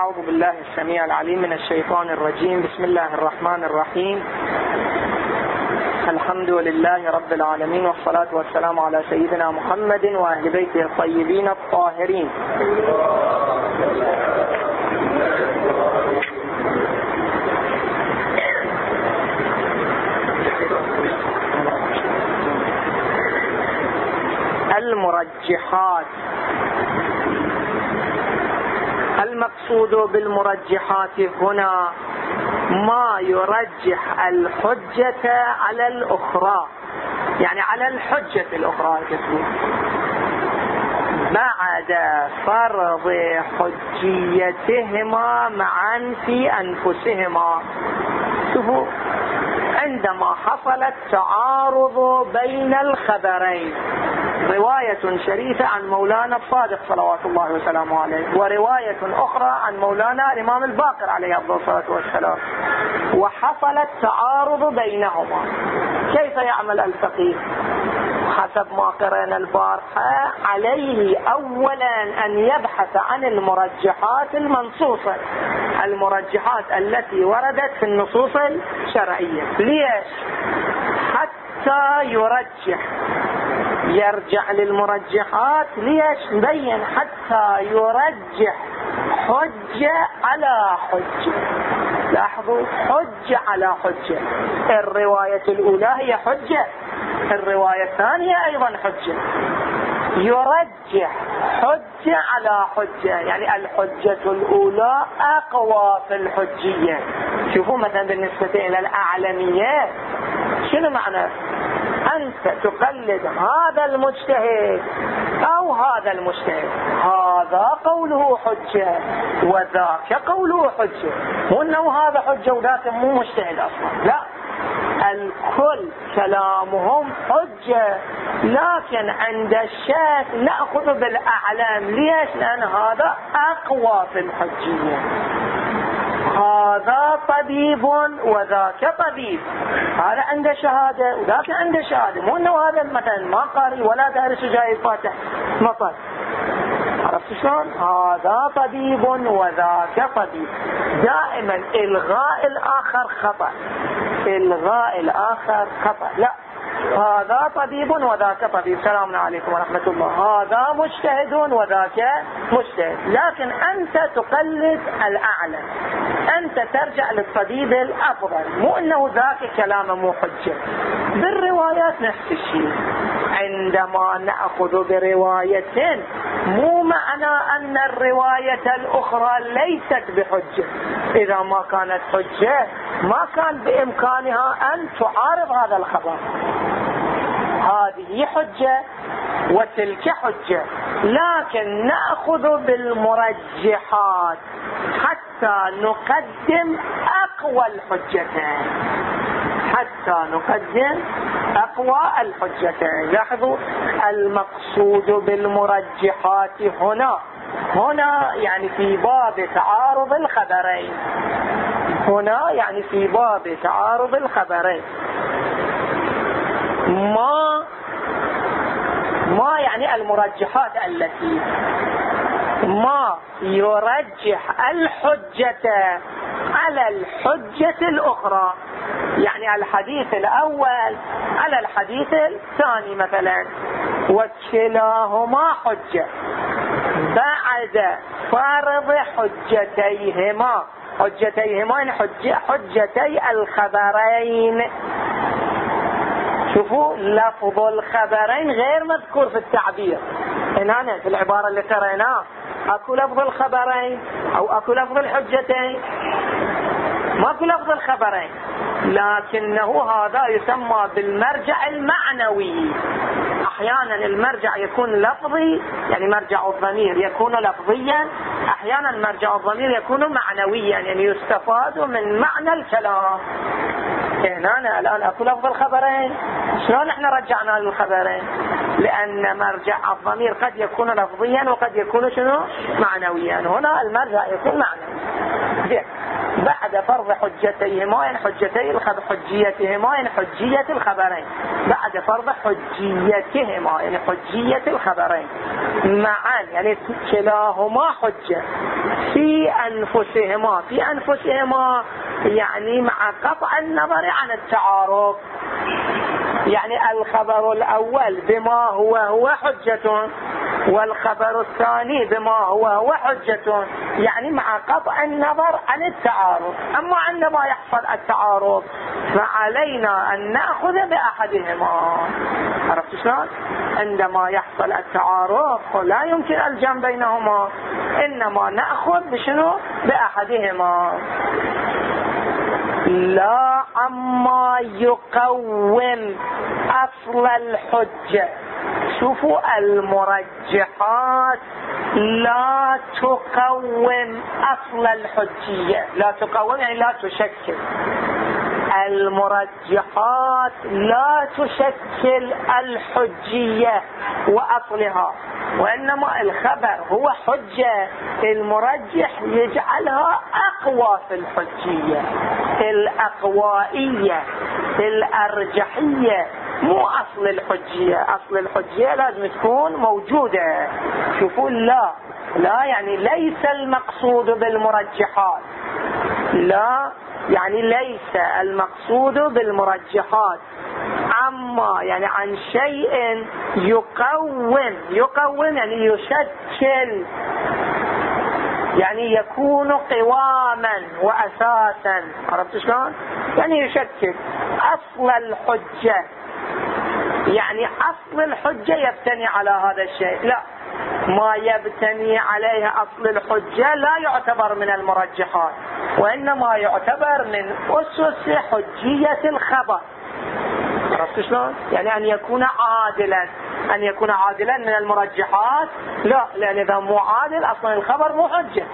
أعوذ بالله السميع العليم من الشيطان الرجيم. بسم الله الرحمن الرحيم. الحمد لله رب العالمين والصلاة والسلام على سيدنا محمد وأهل بيته الطيبين الطاهرين. المرجحات. المقصود بالمرجحات هنا ما يرجح الحجة على الأخرى. يعني على الحجة الأخرى بعد فرض حجيتهما معا في أنفسهما. شوفوا عندما حصل التعارض بين الخبرين رواية شريفة عن مولانا الصادق صلوات الله وسلامه عليه ورواية أخرى عن مولانا الإمام الباقر عليه الصلاة والسلام. وحصل التعارض بينهما. كيف يعمل الفقيه؟ حسب ما قرأنا البارحة عليه أولا أن يبحث عن المرجحات المنصوصة. المرجحات التي وردت في النصوص الشرعية. ليش؟ حتى يرجح. يرجع للمرجحات ليش؟ مبين حتى يرجح حجة على حجة. لاحظوا؟ حجة على حجة. الرواية الأولى هي حجة الرواية الثانية أيضا حجة. يرجح حجة على حجة. يعني الحجة الأولى أقوى في الحجية. شوفوا مثلا بالنسبة إلى الأعلمية. شنو معنى؟ أنت تقلد هذا المجتهد أو هذا المجتهد. هذا قوله حجة وذاك قوله حجة. مو أنه هذا حجة وذاك مو مجتهد أصلا. لا. الكل كلامهم حجة. لكن عند الشيخ نأخذ بالأعلام. ليش؟ لأن هذا أقوى في الحجية. هذا طبيب وذاك طبيب. هذا عنده شهادة وذاك عنده شهادة. مو إنه هذا مثلا ما قاري ولا دارس جاي فاتح مطر عرفت شلون؟ هذا طبيب وذاك طبيب. دائما إلغاء الآخر خطأ. إلغاء الآخر خطأ. لا. هذا طبيب وذاك طبيب. سلام عليكم ورحمة الله. هذا مجتهد وذاك مجتهد. لكن أنت تقلد الأعلى. أنت ترجع للطبيب الأفضل. مو أنه ذاك كلامه مو حجة. بالروايات نفس الشيء. عندما نأخذ برواية مو معنى أن الرواية الأخرى ليست بحجة. إذا ما كانت حجة ما كان بإمكانها أن تعارض هذا الخبر. هذه حجة وتلك حجة. لكن نأخذ بالمرجحات حتى نقدم أقوى الحجتين. حتى نقدم أقوى الحجتين. لاحظوا المقصود بالمرجحات هنا. هنا يعني في باب تعارض الخبرين. هنا يعني في باب تعارض الخبرين. ما ما يعني المرجحات التي ما يرجح الحجة على الحجة الأخرى؟ يعني الحديث الأول على الحديث الثاني مثلا. وكلاهما حجة. بعد فرض حجتيهما. حجتيهما يعني حجتي الخبرين. شوفوا لفظ الخبرين غير مذكور في التعبير. هنا في العبارة اللي قرأناها أكو لفظ الخبرين أو أكو لفظ الحجتين. ماكو لفظ الخبرين لكنه هذا يسمى بالمرجع المعنوي. أحيانا المرجع يكون لفظي يعني مرجع الضمير يكون لفظيا. أحيانا مرجع الضمير يكون معنويا يعني يستفاد من معنى الكلام. هنا الان اكو لفظ الخبرين شلون إحنا رجعنا للخبرين؟ لأن مرجع الضمير قد يكون لفظيا وقد يكون شنو؟ معنويا. هنا المرجع يكون معنوي. زين بعد فرض حجتيهما حجتي حجيتهما حجية الخبرين. بعد فرض حجيتهما يعني حجية الخبرين. معا يعني كلاهما حجة. في أنفسهما في أنفسهما يعني مع قطع النظر عن التعارض. يعني الخبر الأول بما هو هو حجة والخبر الثاني بما هو هو حجة. يعني مع قطع النظر عن التعارض. أما عندما يحصل التعارض فعلينا أن نأخذ بأحدهما. عرفت شلون؟ عندما يحصل التعارض لا يمكن الجمع بينهما. إنما نأخذ بشنو؟ بأحدهما. لا عما يقوم أصل الحجة. شوفوا المرجحات. لا تقوم أصل الحجية. لا تقوم يعني لا تشكل. المرجحات لا تشكل الحجية وأصلها وإنما الخبر هو حجة. المرجح يجعلها أقوى في الحجية الأقوائية الأرجحية مو أصل الحجية. أصل الحجية لازم تكون موجودة. شوفوا لا لا يعني ليس المقصود بالمرجحات. لا يعني ليس المقصود بالمرجحات. عما يعني عن شيء يقوم يقوم يعني يشكل يعني يكون قواما وأساسا. عرفت شلون؟ يعني يشكل أصل الحجة. يعني أصل الحجة يبتني على هذا الشيء. لا. ما يبتني عليه أصل الحجة لا يعتبر من المرجحات وإنما يعتبر من أسس حجية الخبر. عرفت شلون؟ يعني أن يكون عادلا أن يكون عادلا من المرجحات. لا لأن إذا مو عادل أصلا الخبر مو حجة.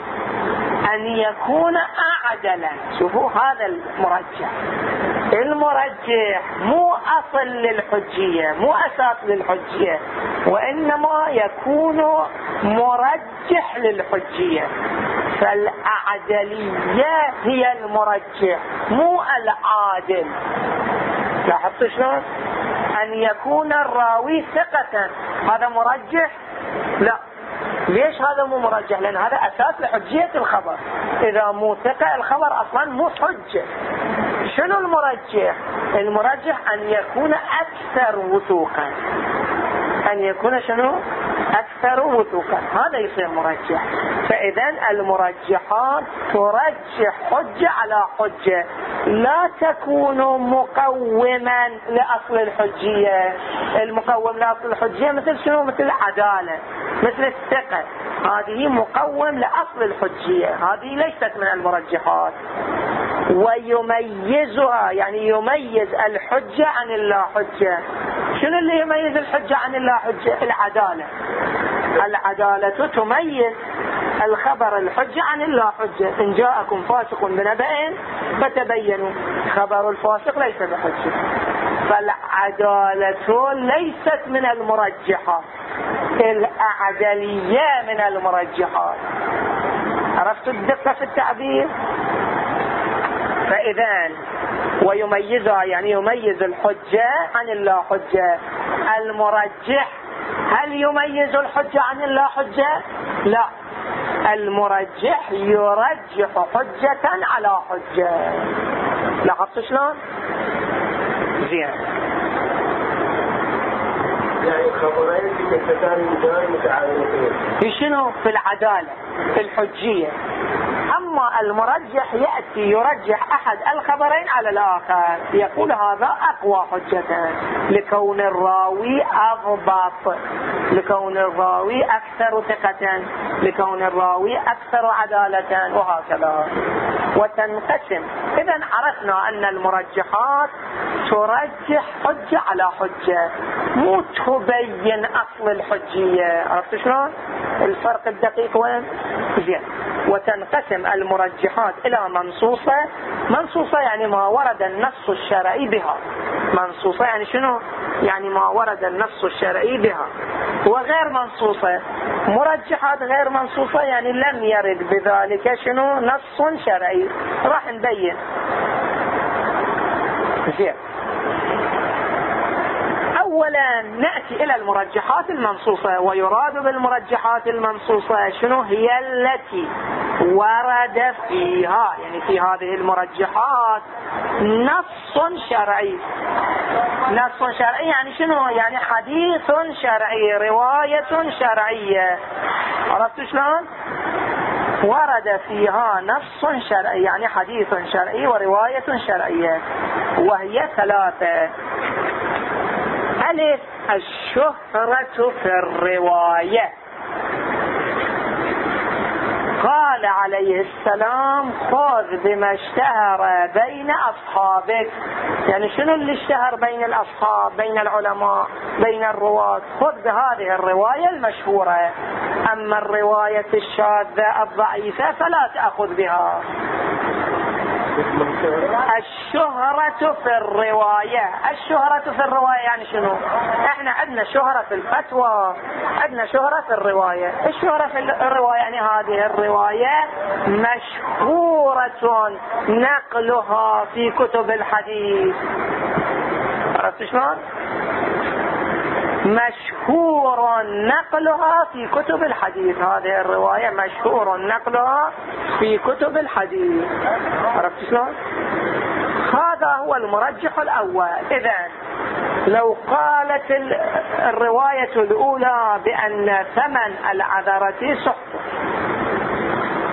أن يكون اعدلا. شوفوا هذا المرجح. المرجح مو أصل للحجية مو أساس للحجية وإنما يكون مرجح للحجية. فالأعدلية هي المرجح مو العادل. لاحظت شلون؟ أن يكون الراوي ثقة. هذا مرجح؟ لا. ليش هذا مو مرجح لأن هذا أساس لحجية الخبر. إذا مو ثقة الخبر أصلا مو حجة. شنو المرجح المرجح أن يكون أكثر وثوقا. أن يكون شنو؟ أكثر وثوقا. هذا يصير مرجح. فاذا المرجحات ترجح حجة على حجة. لا تكون مقوما لأصل الحجية. المقوم لأصل الحجية مثل شنو؟ مثل العدالة مثل الثقة. هذه مقوم لأصل الحجية. هذه ليست من المرجحات. ويميزها يعني يميز الحجة عن اللا حجة شنو اللي يميز الحجة عن اللا حجة العدالة. العدالة تميز الخبر الحجة عن اللا حجة إن جاءكم فاسق بنبأ فتبينوا. خبر الفاسق ليس بحجة. فالعدالة ليست من المرجحات الأعدلية من المرجحات عرفتوا الدقة في التعبير؟ فإذا ويميزها يعني يميز الحجة عن اللا حجة المرجح هل يميز الحجة عن اللا حجة لا. المرجح يرجح حجة على حجة. لاحظت شلون؟ زين. يعني خبرين في متعارضتين. شنو في العدالة في الحجية؟ أما المرجح يأتي يرجح أحد الخبرين على الآخر. يقول هذا أقوى حجة لكون الراوي أضبط لكون الراوي أكثر ثقة لكون الراوي أكثر عدالة وهكذا. وتنقسم. إذا عرفنا أن المرجحات ترجح حجة على حجة مو تبين أصل الحجية. عرفت شلون؟ الفرق الدقيق وين؟ زين. وتنقسم المرجحات إلى منصوصة. منصوصة يعني ما ورد النص الشرعي بها. منصوصة يعني شنو؟ يعني ما ورد النص الشرعي بها. وغير منصوصة. مرجحات غير منصوصة يعني لم يرد بذلك شنو؟ نص شرعي. راح نبين. زين. اولا نأتي إلى المرجحات المنصوصة ويراد بالمرجحات المنصوصة شنو هي التي ورد فيها؟ يعني في هذه المرجحات نص شرعي. نص شرعي يعني شنو؟ يعني حديث شرعي رواية شرعية. عرفت شلون؟ ورد فيها نص شرعي يعني حديث شرعي ورواية شرعية وهي ثلاثة. ألف الشهرة في الرواية. قال عليه السلام خذ بما اشتهر بين أصحابك. يعني شنو اللي اشتهر بين الأصحاب بين العلماء بين الرواة؟ خذ بهذه الرواية المشهورة. أما الرواية الشاذة الضعيفة فلا تأخذ بها. الشهرة في الرواية. الشهرة في الرواية يعني شنو؟ إحنا عندنا شهرة في الفتوى عندنا شهرة في الرواية. الشهرة في الرواية يعني هذه الرواية مشهورة نقلها في كتب الحديث. عرفت شلون؟ مشهور نقلها في كتب الحديث. هذه الرواية مشهور نقلها في كتب الحديث. عرفت شلون؟ هذا هو المرجح الأول. إذا لو قالت الرواية الأولى بأن ثمن العذرة سحت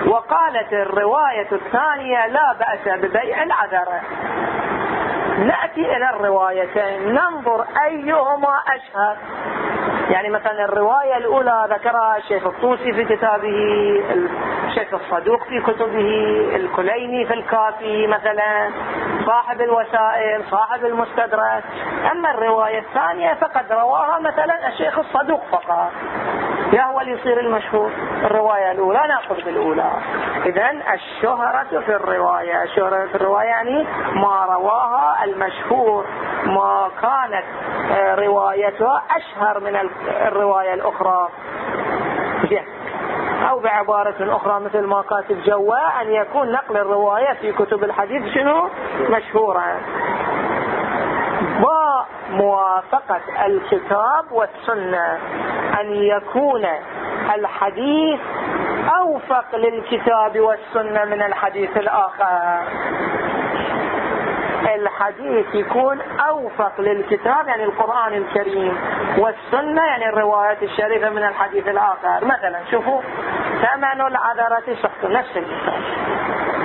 وقالت الرواية الثانية لا بأس ببيع العذرة. نأتي إلى الروايتين. ننظر أيهما أشهر. يعني مثلا الرواية الأولى ذكرها الشيخ الطوسي في كتابه الشيخ الصدوق في كتبه الكليني في الكافي مثلا صاحب الوسائل صاحب المستدرك. أما الرواية الثانية فقد رواها مثلا الشيخ الصدوق فقط. يا هو اللي يصير المشهور الرواية الأولى نأخذ بالأولى إذا الشهرة في الرواية الشهرة في الرواية يعني ما رواها المشهور ما كانت آه، روايته أشهر من الرواية الأخرى. أو بعبارة أخرى مثل ما كاتب جوا أن يكون نقل الرواية في كتب الحديث شنو؟ مشهورة. وموافقة الكتاب والسنة أن يكون الحديث أوفق للكتاب والسنة من الحديث الآخر. الحديث يكون أوفق للكتاب يعني القرآن الكريم والسنة يعني الروايات الشريفة من الحديث الآخر. مثلا شوفوا ثمن العذرة سحت نفس الكتاب.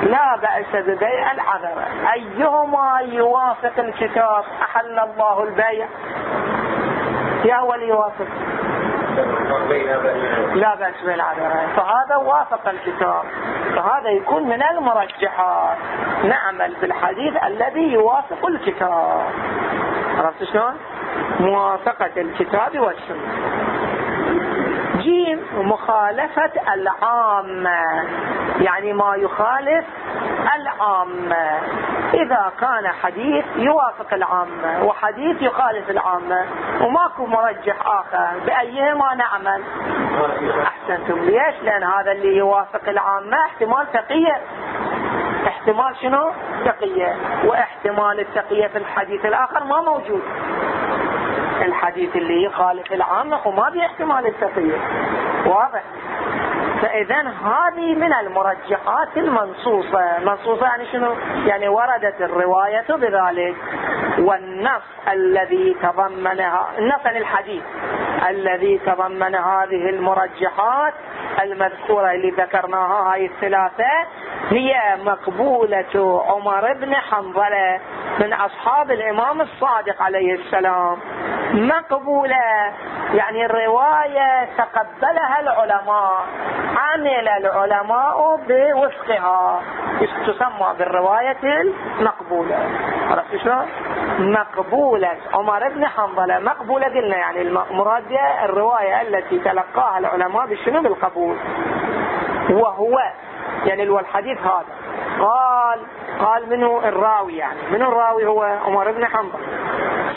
لا بأس ببيع العذرة أيهما يوافق الكتاب؟ أحل الله البيع. يا هو اللي يوافق. لا بأس بالعذرة فهذا وافق الكتاب. فهذا يكون من المرجحات. نعمل بالحديث الذي يوافق الكتاب. عرفت شلون؟ موافقة الكتاب والسنة. جيم مخالفة العامة. يعني ما يخالف العامة إذا كان حديث يوافق العامة وحديث يخالف العامة وماكو مرجح آخر بأيهما نعمل؟ أحسنتم. ليش؟ لأن هذا اللي يوافق العامة احتمال تقية. احتمال شنو؟ تقية. واحتمال التقية في الحديث الآخر ما موجود. الحديث اللي يخالف العامة وما في احتمال التقية. واضح؟ فإذا هذه من المرجحات المنصوصة. منصوصة يعني شنو؟ يعني وردت الرواية بذلك. والنص الذي تضمنها النص عن الحديث الذي تضمن هذه المرجحات المذكورة اللي ذكرناها هاي الثلاثة هي مقبولة عمر بن حنظلة من أصحاب الإمام الصادق عليه السلام. مقبولة. يعني الرواية تقبلها العلماء عمل العلماء بوفقها. تسمى بالرواية المقبولة؟ عرفت شلون؟ مقبولة. عمر بن حنظلة مقبولة قلنا يعني المراد الرواية التي تلقاها العلماء بشنو بالقبول. وهو يعني الحديث هذا. قال قال منه الراوي يعني من الراوي؟ هو عمر بن حنظل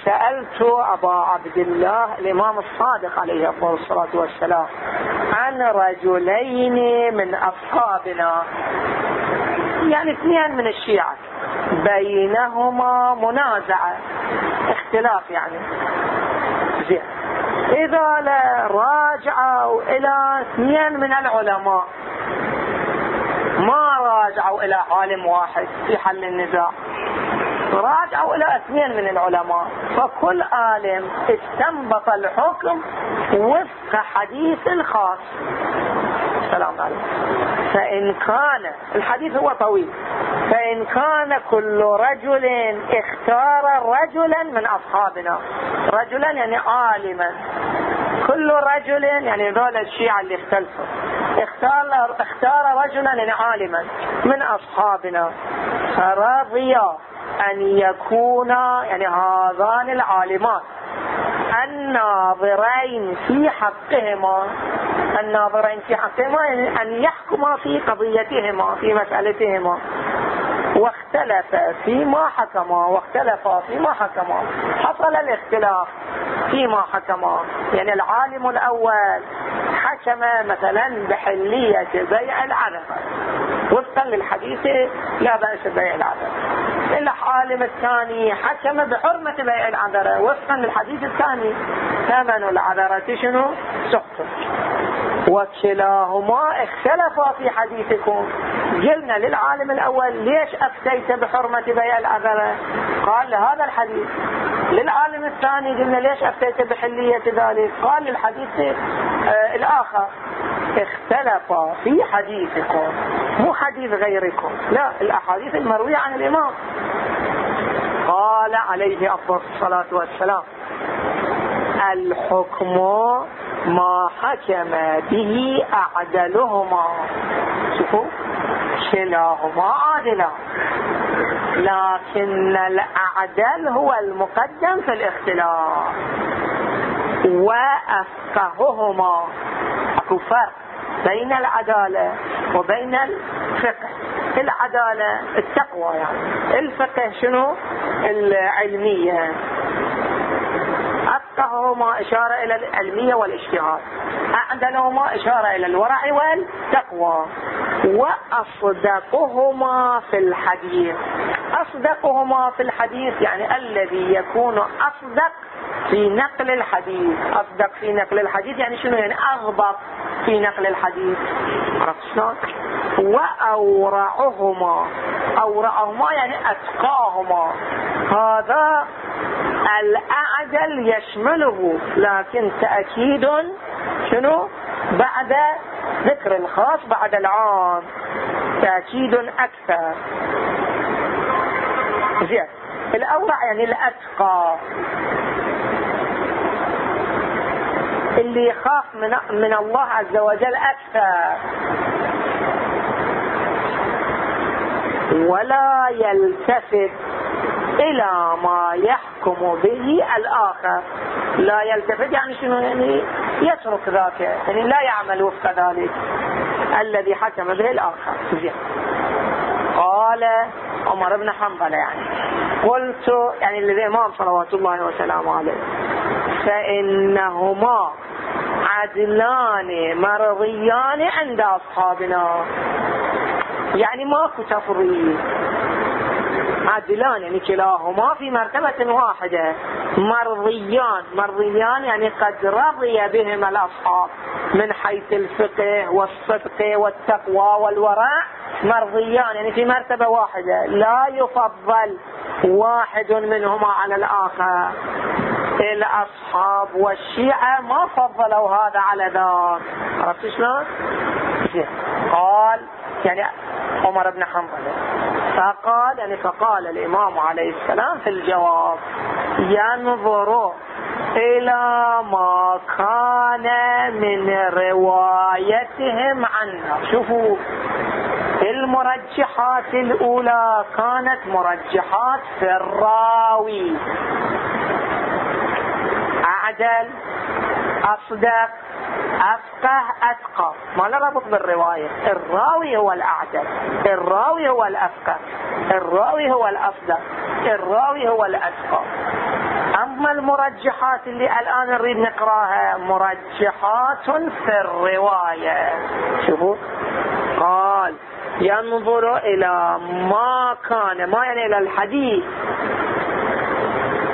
سألت أبا عبد الله الإمام الصادق عليه الصلاة والسلام عن رجلين من أصحابنا. يعني اثنين من الشيعة. بينهما منازعة. اختلاف يعني. زين. إذا راجعوا إلى اثنين من العلماء. ما راجعوا إلى عالم واحد في حل النزاع. راجعوا إلى اثنين من العلماء. فكل عالم استنبط الحكم وفق حديث خاص السلام عليكم. فإن كان الحديث هو طويل. فإن كان كل رجل اختار رجلا من أصحابنا. رجلا يعني عالما. كل رجل يعني ذول الشيعة اللي اختلفوا. اختار اختار رجلا عالما من أصحابنا. فرضي أن يكون يعني هذان العالمان. الناظرين في حقهما. الناظرين في حقهما يعني أن يحكما في قضيتهما في مسألتهما. واختلف فيما حكما واختلف فيما حكما. حصل الاختلاف. فيما حكما يعني العالم الأول حكم مثلا بحلية بيع العرفة وفقا للحديث لا بأس بيع العذراء العالم الثاني حكم بحرمة بيع العذراء وفقا للحديث الثاني ثمن العذراء شنو؟ سقط. وكلاهما اختلفا في حديثكم. قلنا للعالم الأول ليش أفتيت بحرمة بيع العذراء قال لهذا الحديث. للعالم الثاني قلنا ليش أفتيت بحلية ذلك؟ قال للحديث آه الآخر. اختلفا في حديثكم مو حديث غيركم. لا الأحاديث المروية عن الإمام. قال عليه أفضل الصلاة والسلام الحكم ما حكم به أعدلهما. شوفوا كلاهما عادلا. لكن الأعدل هو المقدم في الاختلاف. وأفقههما أكو فرق بين العدالة وبين الفقه. العدالة التقوى يعني. الفقه شنو؟ العلمية. أفقههما إشارة إلى العلمية والاجتهاد. أعدلهما إشارة إلى الورع والتقوى. وأصدقهما في الحديث. أصدقهما في الحديث يعني الذي يكون أصدق في نقل الحديث. أصدق في نقل الحديث يعني شنو؟ يعني أغبط في نقل الحديث. شلون؟ وأورعهما. أورعهما يعني أتقاهما. هذا الأعدل يشمله لكن تأكيد شنو؟ بعد ذكر الخاص بعد العام تأكيد أكثر. زين. الأورع يعني الأتقى. اللي يخاف من, من الله عز وجل أكثر. ولا يلتفت إلى ما يحكم به الآخر. لا يلتفت يعني شنو؟ يعني يترك ذاك يعني لا يعمل وفق ذلك. الذي حكم به الآخر. زين. قال عمر بن حنبل يعني. قلت يعني الإمام صلوات الله وسلامه عليه فإنهما عدلان مرضيان عند أصحابنا. يعني ماكو تفريط عادلان يعني كلاهما في مرتبة واحدة. مرضيان. مرضيان يعني قد رضي بهما الأصحاب. من حيث الفقه والصدق والتقوى والورع مرضيان يعني في مرتبة واحدة. لا يفضل واحد منهما على الآخر. الأصحاب والشيعة ما فضلوا هذا على ذاك. عرفت شلون؟ قال يعني عمر بن حنظلة. فقال يعني فقال الإمام عليه السلام في الجواب ينظر إلى ما كان من روايتهم عنا شوفوا المرجحات الأولى كانت مرجحات في الراوي. أعدل أصدق أفقه أتقى. ما له ربط بالرواية الراوي هو الأعدل الراوي هو الأفقه. الراوي هو الأصدق الراوي هو الأتقى. أما المرجحات اللي الآن نريد نقراها مرجحات في الرواية. شوفوا. قال ينظر إلى ما كان ما يعني إلى الحديث.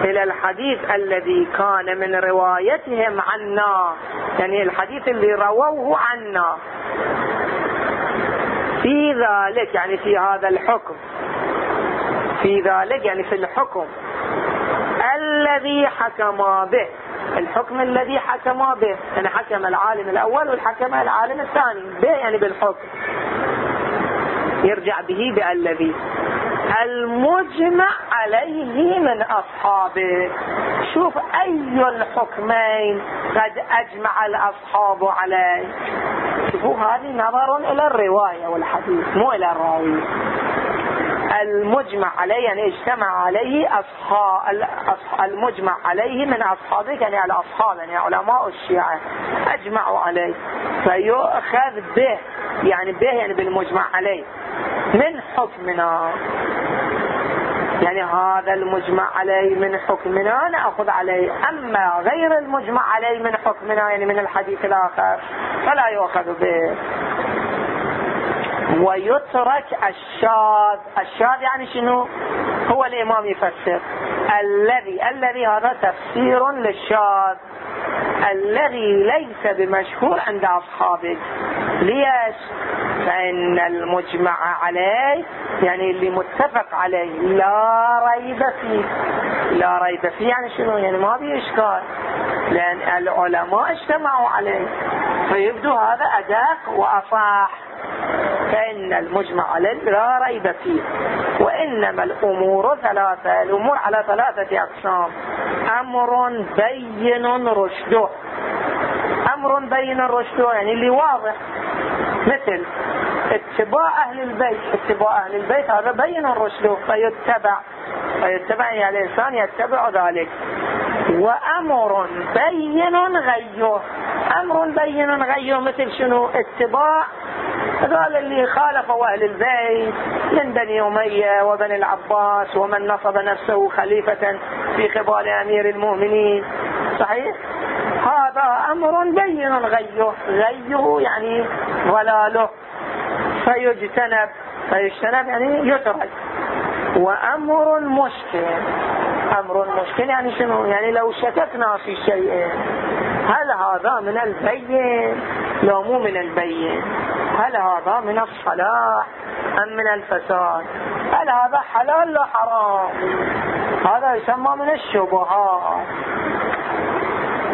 إلى الحديث الذي كان من روايتهم عنا. يعني الحديث اللي رووه عنا. في ذلك يعني في هذا الحكم. في ذلك يعني في الحكم. الذي حكم به. الحكم الذي حكم به. يعني حكم العالم الأول والحكم العالم الثاني. به يعني بالحكم. يرجع به بألذي. المجمع عليه من أصحابه. شوف أي الحكمين قد أجمع الأصحاب عليه. شوفوا هذه نظر إلى الرواية والحديث مو إلى الراوي. المجمع عليه يعني اجتمع عليه أصحاب المجمع عليه من أصحابه يعني الأصحاب يعني علماء الشيعة أجمعوا عليه. فيؤخذ به يعني به يعني بالمجمع عليه. من حكمنا؟ يعني هذا المجمع عليه من حكمنا؟ نأخذ عليه. أما غير المجمع عليه من حكمنا يعني من الحديث الآخر فلا يؤخذ به. ويترك الشاذ. الشاذ يعني شنو؟ هو الإمام يفسر. الذي الذي هذا تفسير للشاذ. الذي ليس بمشهور عند أصحابه. ليش؟ فإن المجمع عليه يعني اللي متفق عليه لا ريب فيه. لا ريب فيه يعني شنو؟ يعني ما في إشكال. لأن العلماء اجتمعوا عليه. فيبدو هذا أدق وأصح. فإن المجمع عليه لا ريب فيه وإنما الأمور ثلاثة الأمور على ثلاثة أقسام. أمر بين رشده. أمر بين رشده يعني اللي واضح. مثل اتباع أهل البيت. اتباع أهل البيت هذا بين رشده فيتبع. فيتبع يعني الإنسان يتبع ذلك. وأمر بين غيه أمر بين غيه مثل شنو؟ اتباع. قال اللي خالفوا أهل البيت من بني أمية وبني العباس ومن نصب نفسه خليفة في قبال أمير المؤمنين. صحيح؟ هذا أمر بين غيه غيه يعني ضلاله. فيجتنب فيجتنب يعني يترك. وأمر مشكل. أمر مشكل يعني شنو؟ يعني لو شككنا في شيء هل هذا من البين؟ لو مو من البين هل هذا من الصلاح أم من الفساد؟ هل هذا حلال لو حرام؟ هذا يسمى من الشبهات.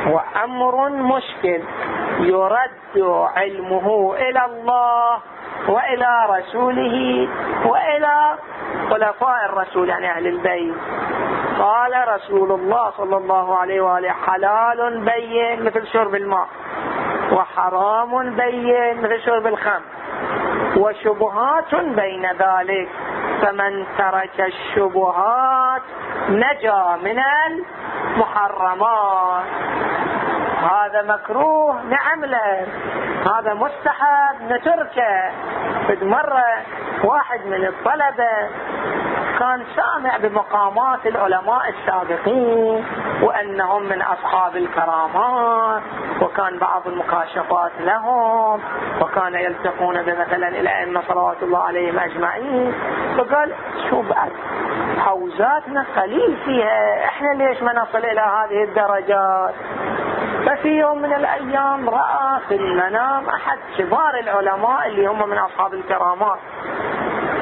وأمر مشكل يرد علمه إلى الله وإلى رسوله وإلى خلفاء الرسول يعني أهل البيت. قال رسول الله صلى الله عليه وآله حلال بين مثل شرب الماء وحرام بين مثل شرب الخمر وشبهات بين ذلك فمن ترك الشبهات نجا من المحرمات. هذا مكروه نعم له هذا مستحب نتركه. قد مرة واحد من الطلبة كان سامع بمقامات العلماء السابقين وأنهم من أصحاب الكرامات وكان بعض المكاشفات لهم وكان يلتقون بمثلا الأئمة صلوات الله عليهم أجمعين. فقال شو بعد حوزاتنا قليل فيها. إحنا ليش ما نصل إلى هذه الدرجات؟ ففي يوم من الأيام رأى في المنام أحد كبار العلماء اللي هم من أصحاب الكرامات.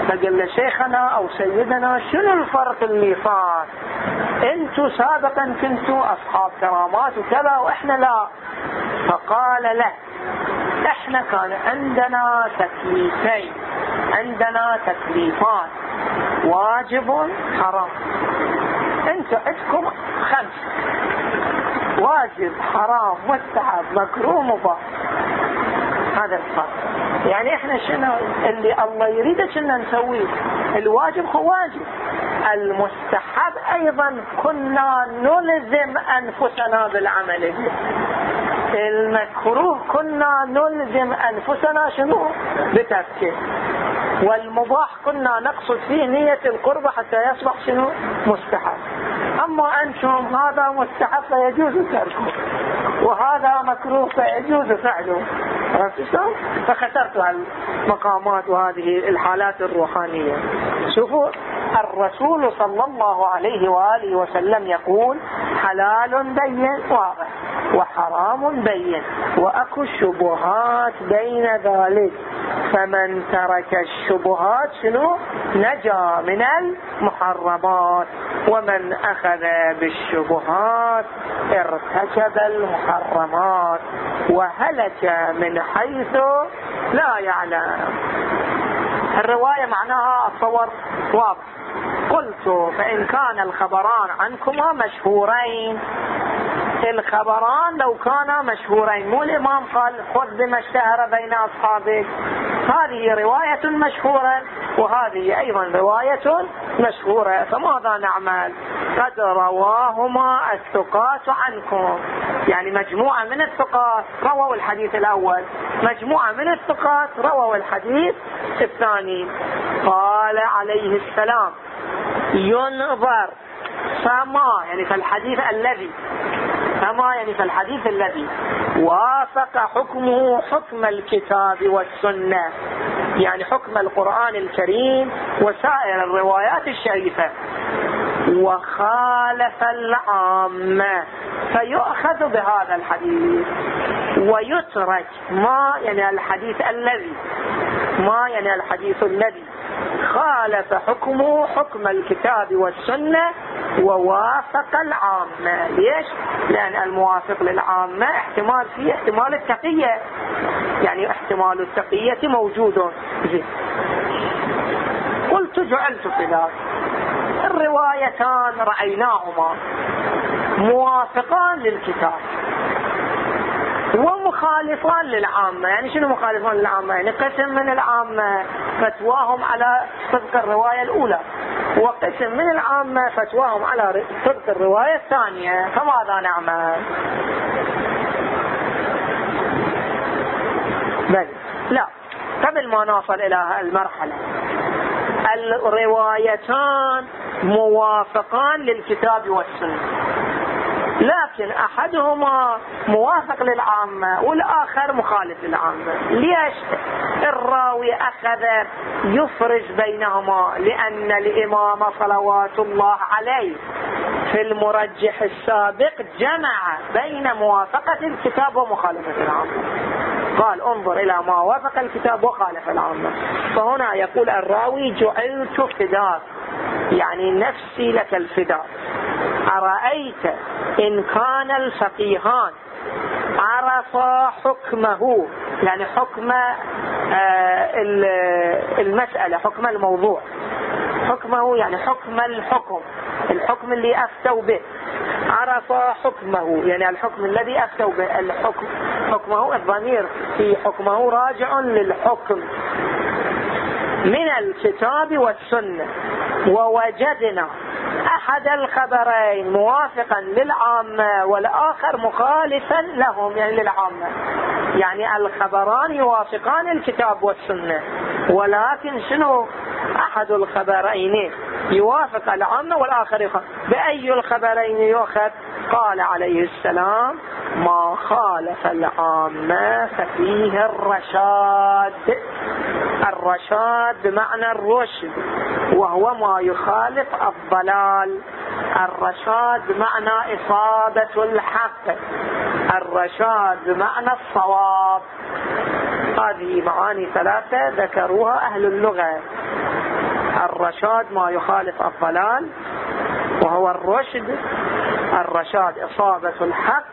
فقال له شيخنا أو سيدنا شنو الفرق اللي صار أنتوا سابقا كنتوا أصحاب كرامات وكذا وإحنا لا. فقال له إحنا كان عندنا تكليفين عندنا تكليفان واجب حرام. أنتوا عندكم خمس. واجب حرام مستحب مكروه مباح هذا الفرق يعني إحنا شنو اللي الله يريده كنا نسويه؟ الواجب هو واجب. المستحب أيضا كنا نلزم أنفسنا بالعمل به. المكروه كنا نلزم أنفسنا شنو؟ بتركه. والمباح كنا نقصد فيه نية القرب حتى يصبح شنو؟ مستحب. أما أنتم هذا مستحب فيجوز تركه. وهذا مكروه فيجوز فعله. فخسرت المقامات وهذه الحالات الروحانية. شوفوا الرسول صلى الله عليه وآله وسلم يقول حلال بين واضح وحرام بين وأكو الشبهات بين ذلك. فمن ترك الشبهات شنو؟ نجا من المحرمات. ومن أخذ بالشبهات ارتكب المحرمات. وهلك من حيث لا يعلم. الرواية معناها الصور واضح. قلت فإن كان الخبران عنكما مشهورين. الخبران لو كانا مشهورين. مو الإمام قال خذ بما اشتهر بين أصحابك. هذه رواية مشهورة وهذه أيضا رواية مشهورة. فماذا نعمل؟ قد رواهما الثقات عنكم. يعني مجموعة من الثقات رووا الحديث الأول. مجموعة من الثقات رووا الحديث الثاني. قال عليه السلام ينظر. فما؟ يعني في الحديث الذي فما يعني في الحديث الذي وافق حكمه حكم الكتاب والسنة يعني حكم القرآن الكريم وسائر الروايات الشريفة. وخالف العامة فيؤخذ بهذا الحديث ويترك ما يعني الحديث الذي ما يعني الحديث الذي خالف حكمه حكم الكتاب والسنة ووافق العامة. ليش؟ لأن الموافق للعامة احتمال فيه احتمال التقية. يعني احتمال التقية موجود. قلت جعلت ذلك. الروايتان رأيناهما موافقان للكتاب. ومخالفان للعامة. يعني شنو مخالفان للعامة؟ يعني قسم من العامة فتواهم على صدق الرواية الأولى وقسم من العامة فتواهم على صدق الرواية الثانية. فماذا نعمل؟ بل لا. قبل ما نصل إلى المرحلة الروايتان موافقان للكتاب والسنة. لكن أحدهما موافق للعامة والآخر مخالف للعامة. ليش؟ الراوي أخذ يفرج بينهما لأن الإمام صلوات الله عليه في المرجح السابق جمع بين موافقة الكتاب ومخالفة العامة. قال انظر إلى ما وافق الكتاب وخالف العامة. فهنا يقول الراوي جعلت فداك يعني نفسي لك الفداء. أرأيت إن كان الفقيهان؟ عرفا حكمه يعني حكم آه، المسألة حكم الموضوع. حكمه يعني حكم الحكم الحكم اللي أفتوا به. عرف حكمه يعني الحكم الذي أفتوا به الحكم حكمه الضمير في حكمه راجع للحكم. من الكتاب والسنة. ووجدنا أحد الخبرين موافقا للعامة والآخر مخالفا لهم يعني للعامة. يعني الخبران يوافقان الكتاب والسنة ولكن شنو؟ أحد الخبرين يوافق العامة والآخر يخالف بأي الخبرين يؤخذ؟ قال عليه السلام ما خالف العامة ففيه الرشاد. الرشاد بمعنى الرشد وهو ما يخالف الضلال. الرشاد بمعنى إصابة الحق. الرشاد بمعنى الصواب. هذه معاني ثلاثة ذكروها أهل اللغة. الرشاد ما يخالف الضلال وهو الرشد الرشاد إصابة الحق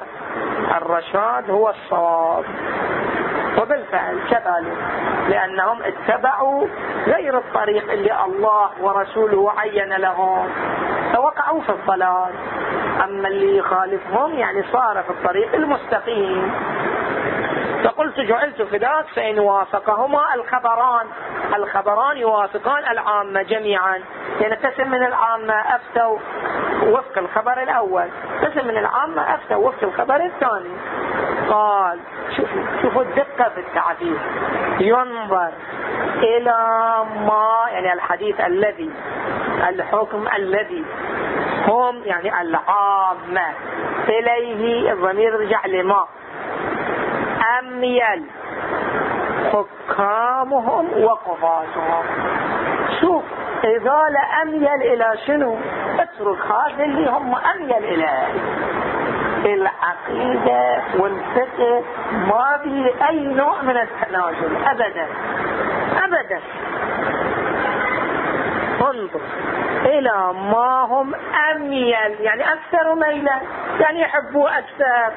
الرشاد هو الصواب. وبالفعل كذلك لأنهم اتبعوا غير الطريق اللي الله ورسوله عين لهم فوقعوا في الضلال. أما اللي يخالفهم يعني صار في الطريق المستقيم. فقلت جعلت فداك فإن وافقهما الخبران الخبران يوافقان العامة جميعا. يعني قسم من العامة أفتوا وفق الخبر الأول قسم من العامة أفتوا وفق الخبر الثاني. قال شوفوا شوفوا الدقة في التعبير. ينظر إلى ما يعني يعني الحديث الذي الحكم الذي هم يعني العامة إليه الضمير رجع لما؟ أميل حكامهم وقضاتهم. شوف إذا لأميل إلى شنو؟ اترك هذا اللي هم أميل إليه. العقيدة والفقه ما به أي نوع من التنازل أبدا. أبدا. انظر إلى ما هم أميل يعني أكثر ميلا يعني يحبوا أكثر.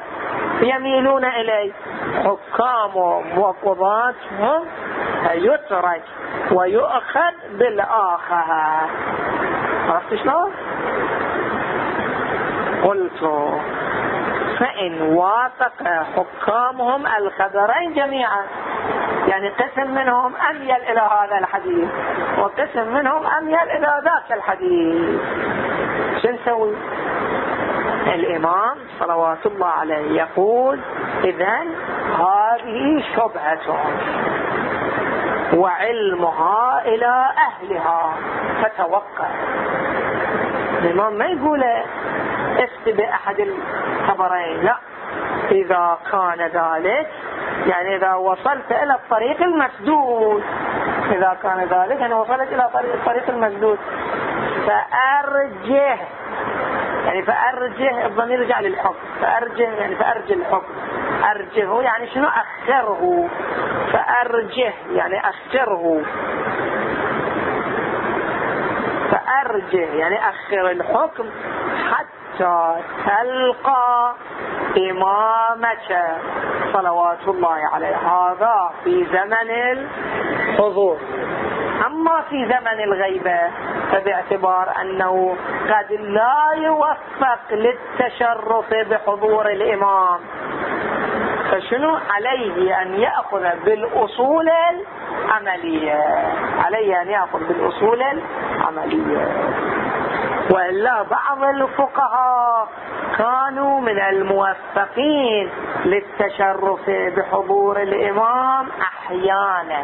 يميلون إليه حكامهم وقضاتهم يترك ويؤخذ بالآخر. عرفت شلون؟ قلت فإن وافق حكامهم الخبرين جميعا يعني قسم منهم أميل إلى هذا الحديث وقسم منهم أميل إلى ذاك الحديث. شو نسوي؟ الإمام صلوات الله عليه يقول إذا هذه شبهة وعلمها إلى أهلها فتوقع. الإمام ما يقول افت بأحد الخبرين لا. إذا كان ذلك يعني إذا وصلت إلى الطريق المسدود. إذا كان ذلك يعني وصلت إلى الطريق المسدود. فأرجه يعني فأرجه الضمير يرجع للحكم. فأرجه يعني فأرجه الحكم. أرجه يعني شنو؟ أخره. فأرجه يعني أخره. فأرجه يعني أخر الحكم حتى تلقى إمامك. صلوات الله عليه. هذا في زمن الحضور. أما في زمن الغيبة فباعتبار أنه قد لا يوفق للتشرف بحضور الإمام. فشنو عليه أن يأخذ بالأصول العملية؟ عليه أن يأخذ بالأصول العملية. وإلا بعض الفقهاء كانوا من الموفقين للتشرف بحضور الإمام أحيانا.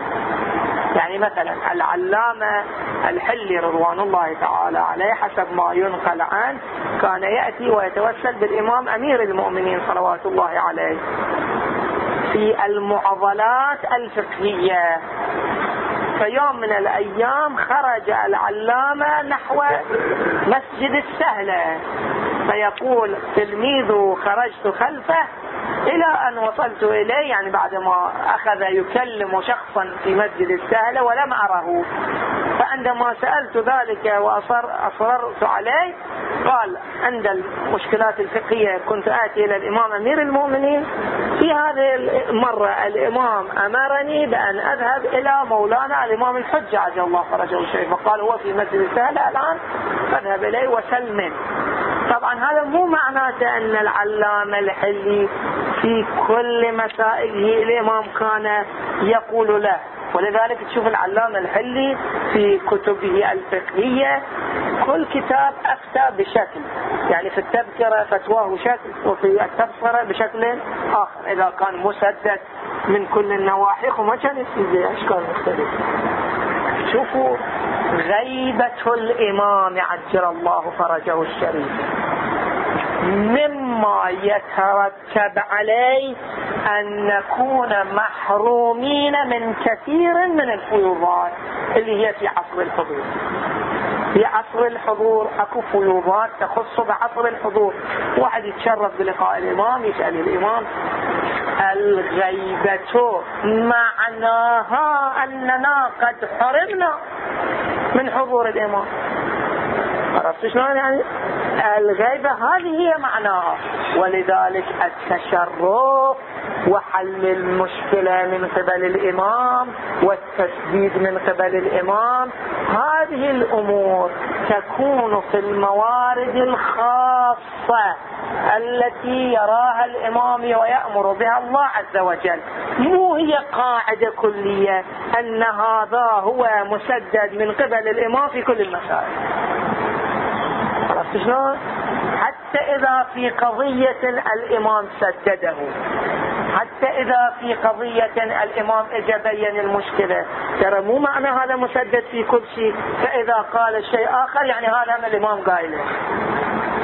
يعني مثلا العلامة الحلي رضوان الله تعالى عليه حسب ما ينقل عنه كان يأتي ويتوسل بالإمام أمير المؤمنين صلوات الله عليه. في المعضلات الفقهية فيوم من الأيام خرج العلامة نحو مسجد السهلة. فيقول تلميذه خرجت خلفه إلى أن وصلت إليه يعني بعدما أخذ يكلم شخصا في مسجد السهلة ولم أره. فعندما سألت ذلك وأصررت عليه قال عند المشكلات الفقهية كنت آتي إلى الإمام أمير المؤمنين في هذه المرة الإمام أمرني بأن أذهب إلى مولانا الإمام الحجة عجل الله فرجه الشريف فقال هو في مسجد السهلة الآن فاذهب إليه وسلم طبعا هذا مو معناته أن العلامة الحلي في كل مسائله الإمام كان يقول له. ولذلك تشوف العلامة الحلي في كتبه الفقهية كل كتاب أفتى بشكل. يعني في التذكرة فتواه شكل وفي التبصرة بشكل آخر. إذا كان مسدد من كل النواحي وما كان يصير أشكال مختلفة. شوفوا غيبة الإمام عجل الله فرجه الشريف. مما يترتب عليه أن نكون محرومين من كثير من الفيوضات اللي هي في عصر الحضور في عصر الحضور. اكو فيوضات تخص بعصر الحضور. واحد يتشرف بلقاء الإمام يسأل الإمام الغيبة معناها أننا قد حرمنا من حضور الإمام. عرفت شلون يعني؟ الغيبة هذه هي معناها. ولذلك التشرف وحل المشكلة من قبل الإمام والتسديد من قبل الإمام هذه الأمور تكون في الموارد الخاصة التي يراها الإمام ويأمر بها الله عز وجل. مو هي قاعدة كلية أن هذا هو مسدد من قبل الإمام في كل المسائل. شلون؟ حتى إذا في قضية الإمام سدده. حتى إذا في قضية الإمام اجى بين المشكلة. ترى مو معنى هذا مسدد في كل شيء. فإذا قال الشيء آخر يعني هذا من الإمام قايله.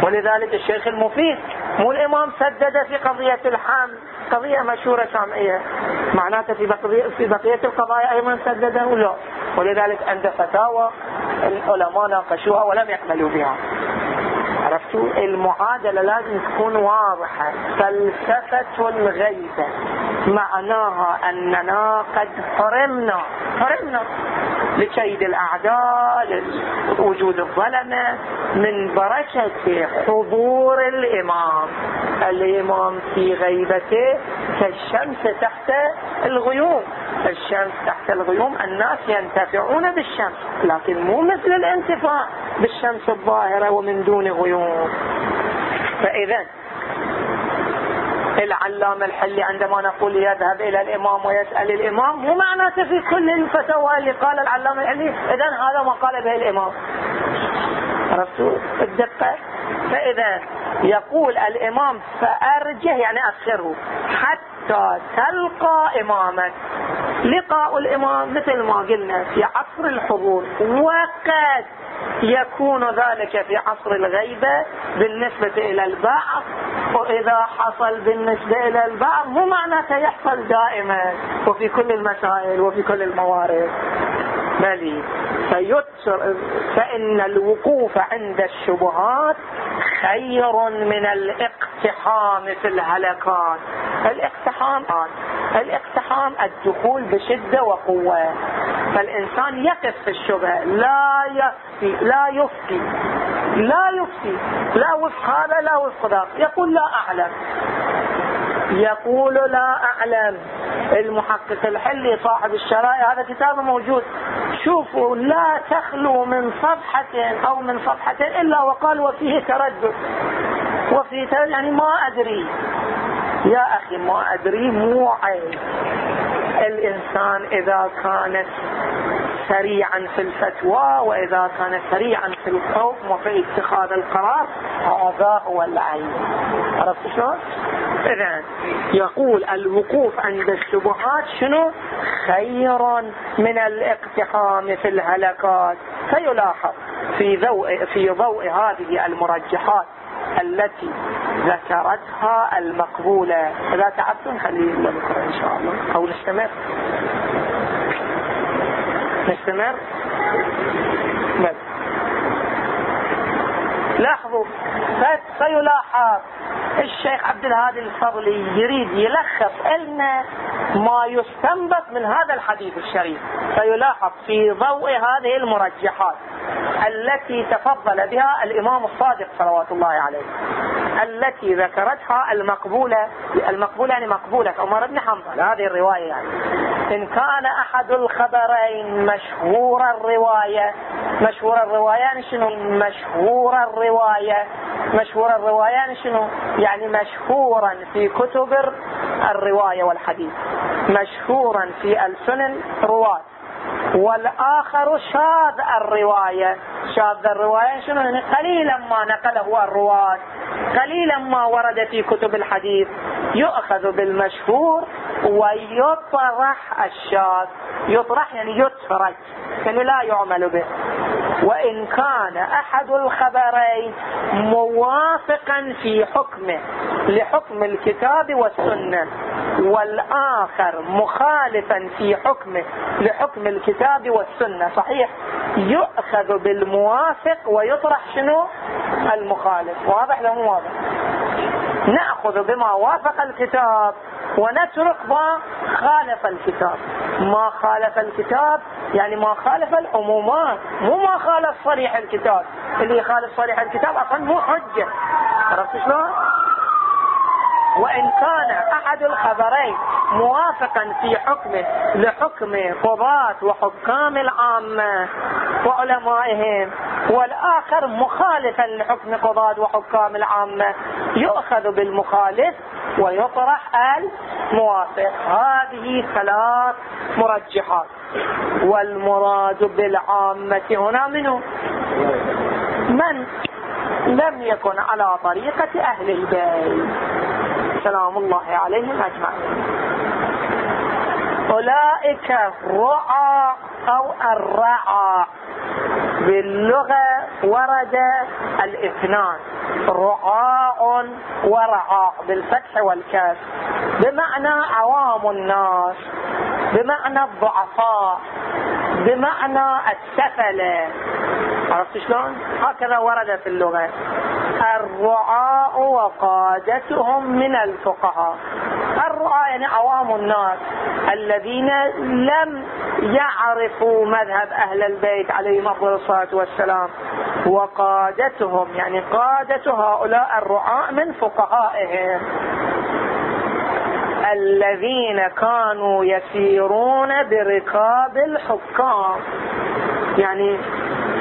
ولذلك الشيخ المفيد مو الإمام سدد في قضية الحمل قضية مشهورة شامعية. معناته في بقية, في بقية القضايا أيضا سدده لا. ولذلك عند فتاوى العلماء ناقشوها ولم يقبلوا بها. المعادلة لازم تكون واضحة. فلسفة الغيبة معناها أننا قد حرمنا حرمنا لكيد الأعداء لوجود الظلمة من بركة حضور الإمام. الإمام في غيبته كالشمس تحت الغيوم. الشمس تحت الغيوم الناس ينتفعون بالشمس لكن مو مثل الانتفاع. بالشمس الظاهرة ومن دون غيوم. فإذا العلامة الحلي عندما نقول يذهب إلى الإمام ويسأل الإمام مو معناته في كل الفتوى اللي قال العلامة الحلي. إذا هذا ما قال به الإمام. عرفتوا الدقة. فإذا يقول الإمام فأرجه يعني أخره حتى تلقى إمامك. لقاء الإمام مثل ما قلنا في عصر الحضور. وقد يكون ذلك في عصر الغيبة بالنسبة إلى البعض وإذا حصل بالنسبة إلى البعض مو معناته يحصل دائما وفي كل المسائل وفي كل الموارد. بل فيتسر فإن الوقوف عند الشبهات خير من الاقتحام في الهلكات. الاقتحام الاقتحام الدخول بشدة وقوة. فالإنسان يقف في الشبهة. لا يفتي لا يفتي لا يفتي لا وفق هذا لا وفق ذاك. يقول لا أعلم. يقول لا أعلم. المحقق الحلي صاحب الشرائع. هذا كتابه موجود. شوفوا لا تخلو من صفحة أو من صفحتين إلا وقال وفيه تردد. وفيه تردد يعني ما أدري. يا أخي ما أدري مو عيب الإنسان إذا كانت سريعا في الفتوى وإذا كان سريعا في الحكم وفي اتخاذ القرار هذا هو العين عرفت شلون؟ إذا يقول الوقوف عند الشبهات شنو؟ خير من الاقتحام في الهلكات فيلاحظ في ضوء في ضوء هذه المرجحات التي ذكرتها المقبولة. إذا تعبتم خليه بكرة إن شاء الله. أو نستمر. نستمر؟ لاحظوا. فيلاحظ. الشيخ عبد الهادي الفضلي يريد يلخص لنا ما يستنبط من هذا الحديث الشريف. فيلاحظ في ضوء هذه المرجحات التي تفضل بها الإمام الصادق صلوات الله عليه التي ذكرتها المقبولة المقبولة يعني مقبولة عمر بن حنبل. هذه الرواية يعني. إن كان أحد الخبرين مشهور الرواية. مشهور الرواية يعني شنو؟ مشهور الرواية. مشهور الرواية يعني شنو؟ يعني مشهورا في كتب الرواية والحديث. مشهورا في السنن رواة والآخر شاذ الرواية. شاذ الرواية شنو؟ يعني قليلا ما نقله الرواة. قليلا ما ورد في كتب الحديث. يؤخذ بالمشهور ويطرح الشاذ. يطرح يعني يترك يعني لا يعمل به. وإن كان أحد الخبرين موافقا في حكمه لحكم الكتاب والسنة والآخر مخالفا في حكمه لحكم الكتاب والسنة صحيح؟ يؤخذ بالموافق ويطرح شنو؟ المخالف. واضح لو واضح؟ نأخذ بما وافق الكتاب. ونترك ما خالف الكتاب. ما خالف الكتاب يعني ما خالف العمومات مو ما خالف صريح الكتاب. اللي يخالف صريح الكتاب أصلا مو حجة. عرفت شلون؟ وإن كان أحد الخبرين موافقا في حكمه لحكم قضاة وحكام العامة وعلمائهم والآخر مخالفا لحكم قضاة وحكام العامة يؤخذ بالمخالف ويطرح الموافق. هذه ثلاث مرجحات. والمراد بالعامة هنا منه من لم يكن على طريقة أهل البيت. سلام الله عليهم أجمعين. أولئك الرعى أو الرعى باللغة ورد الاثنان. رعاء ورعاء بالفتح والكاف. بمعنى عوام الناس. بمعنى الضعفاء. بمعنى السفلة. عرفت شلون؟ هكذا ورد في اللغة. الرعاء وقادتهم من الفقهاء. الرعاء يعني عوام الناس الذين لم يعرفوا مذهب أهل البيت عليهم أفضل الصلاة والسلام. وقادتهم يعني قادة هؤلاء الرعاء من فقهائهم. الذين كانوا يسيرون بركاب الحكام. يعني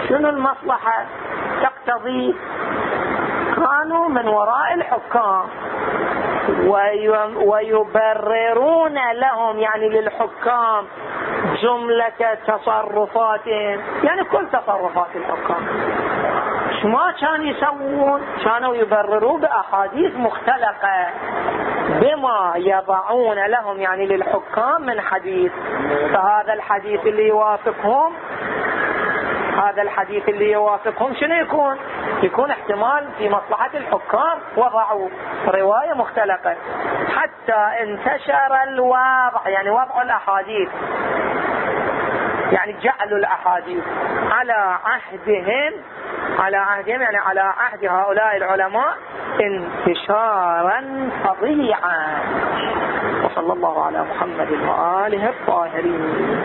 شنو المصلحة تقتضي كانوا من وراء الحكام. ويبررون لهم يعني للحكام جملة تصرفاتهم. يعني كل تصرفات الحكام. ما كان يسوون كانوا يبرروا بأحاديث مختلقة بما يضعون لهم يعني للحكام من حديث. فهذا الحديث اللي يوافقهم هذا الحديث اللي يوافقهم شنو يكون؟ يكون احتمال في مصلحة الحكام وضعوا رواية مختلقة. حتى انتشر الوضع يعني وضع الأحاديث. يعني جعلوا الأحاديث على عهدهم على عهدهم يعني على عهد هؤلاء العلماء انتشارا فظيعا. وصلى الله على محمد وآله الطاهرين.